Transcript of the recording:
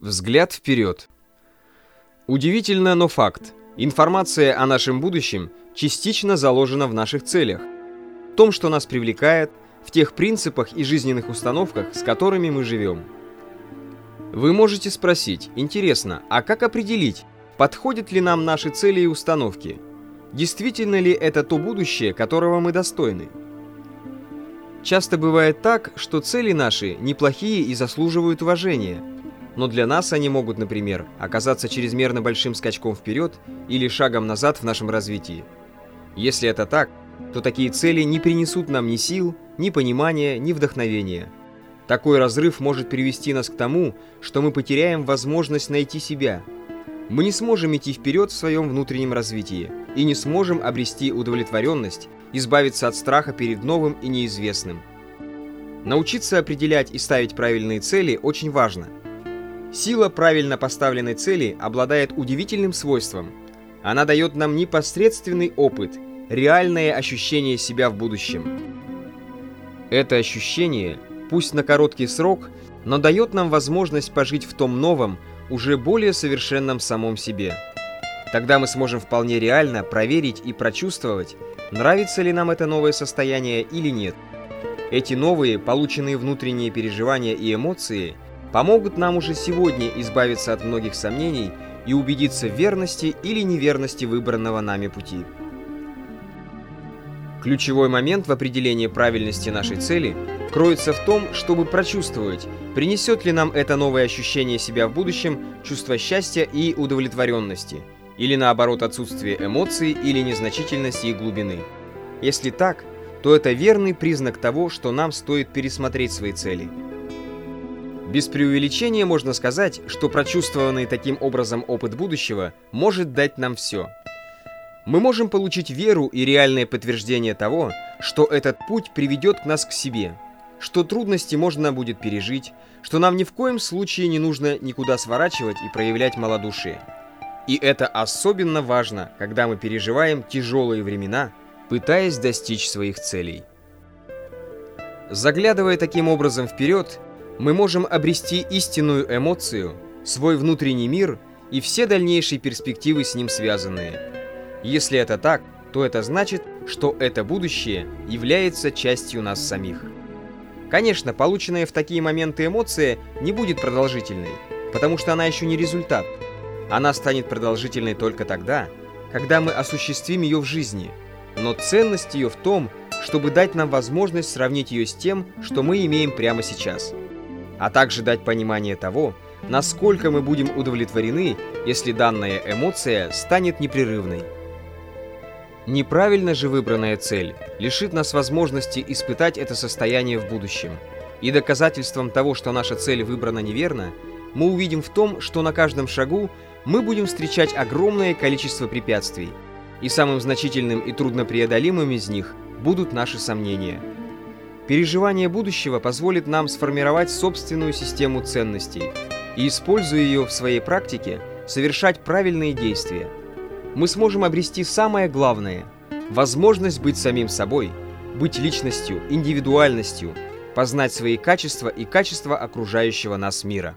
Взгляд вперед. Удивительно, но факт. Информация о нашем будущем частично заложена в наших целях. В том, что нас привлекает, в тех принципах и жизненных установках, с которыми мы живем. Вы можете спросить, интересно, а как определить, подходят ли нам наши цели и установки? Действительно ли это то будущее, которого мы достойны? Часто бывает так, что цели наши неплохие и заслуживают уважения – но для нас они могут, например, оказаться чрезмерно большим скачком вперед или шагом назад в нашем развитии. Если это так, то такие цели не принесут нам ни сил, ни понимания, ни вдохновения. Такой разрыв может привести нас к тому, что мы потеряем возможность найти себя. Мы не сможем идти вперед в своем внутреннем развитии и не сможем обрести удовлетворенность, избавиться от страха перед новым и неизвестным. Научиться определять и ставить правильные цели очень важно – Сила правильно поставленной цели обладает удивительным свойством. Она дает нам непосредственный опыт, реальное ощущение себя в будущем. Это ощущение, пусть на короткий срок, но дает нам возможность пожить в том новом, уже более совершенном самом себе. Тогда мы сможем вполне реально проверить и прочувствовать, нравится ли нам это новое состояние или нет. Эти новые, полученные внутренние переживания и эмоции – помогут нам уже сегодня избавиться от многих сомнений и убедиться в верности или неверности выбранного нами пути. Ключевой момент в определении правильности нашей цели кроется в том, чтобы прочувствовать, принесет ли нам это новое ощущение себя в будущем чувство счастья и удовлетворенности, или наоборот отсутствие эмоций или незначительности и глубины. Если так, то это верный признак того, что нам стоит пересмотреть свои цели – без преувеличения можно сказать, что прочувствованный таким образом опыт будущего может дать нам все. Мы можем получить веру и реальное подтверждение того, что этот путь приведет нас к себе, что трудности можно будет пережить, что нам ни в коем случае не нужно никуда сворачивать и проявлять малодушие. И это особенно важно, когда мы переживаем тяжелые времена, пытаясь достичь своих целей. Заглядывая таким образом вперед, мы можем обрести истинную эмоцию, свой внутренний мир и все дальнейшие перспективы с ним связанные. Если это так, то это значит, что это будущее является частью нас самих. Конечно, полученная в такие моменты эмоция не будет продолжительной, потому что она еще не результат. Она станет продолжительной только тогда, когда мы осуществим ее в жизни. Но ценность ее в том, чтобы дать нам возможность сравнить ее с тем, что мы имеем прямо сейчас – а также дать понимание того, насколько мы будем удовлетворены, если данная эмоция станет непрерывной. Неправильно же выбранная цель лишит нас возможности испытать это состояние в будущем. И доказательством того, что наша цель выбрана неверно, мы увидим в том, что на каждом шагу мы будем встречать огромное количество препятствий, и самым значительным и труднопреодолимым из них будут наши сомнения – Переживание будущего позволит нам сформировать собственную систему ценностей и, используя ее в своей практике, совершать правильные действия. Мы сможем обрести самое главное – возможность быть самим собой, быть личностью, индивидуальностью, познать свои качества и качества окружающего нас мира.